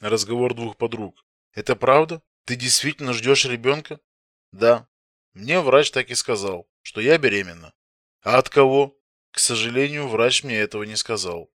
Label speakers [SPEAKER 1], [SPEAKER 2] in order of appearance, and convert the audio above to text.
[SPEAKER 1] на разговор двух подруг. Это правда? Ты действительно ждешь ребенка? Да. Мне врач так и сказал, что я беременна. А от кого? К сожалению, врач мне этого не сказал.